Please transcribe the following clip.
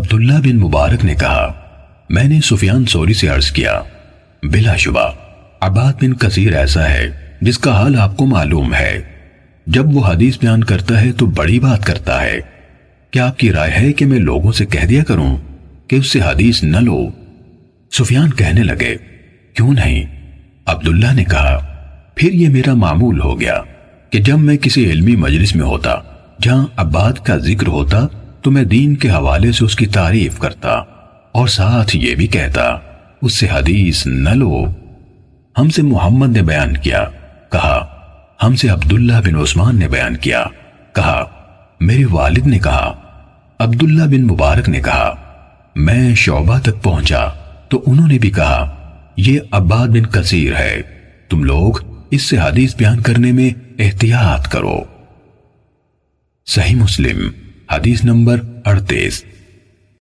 عبداللہ بن مبارک نے کہا، میں نے سفیان سوری سے عرض کیا، بلا شبہ، عباد بن کثیر ایسا ہے جس کا حال آپ کو معلوم ہے۔ جب وہ حدیث بیان کرتا ہے تو بڑی بات کرتا ہے۔ کیا آپ کی رائے ہے کہ میں لوگوں سے کہہ دیا کروں کہ اس سے حدیث نہ لو؟ سفیان کہنے لگے، کیوں نہیں؟ عبداللہ نے کہا، پھر یہ میرا معمول ہو گیا کہ جب میں کسی علمی مجلس میں ہوتا جہاں عباد کا ذکر ہوتا تو میں دین کے حوالے سے اس کی تعریف کرتا اور ساتھ یہ بھی کہتا، اس سے حدیث نہ لو۔ ہم سے محمد نے بیان کیا، کہا، ہم سے عبداللہ بن عثمان نے بیان کیا۔ کہا، میرے والد نے کہا، عبداللہ بن مبارک نے کہا، میں شعبہ تک پہنچا۔ تو انہوں نے بھی کہا، یہ عباد بن کثیر ہے، تم لوگ اس سے حدیث بیان کرنے میں احتیاط کرو۔ صحیح مسلم۔ حدیث نمبر اڑتیس۔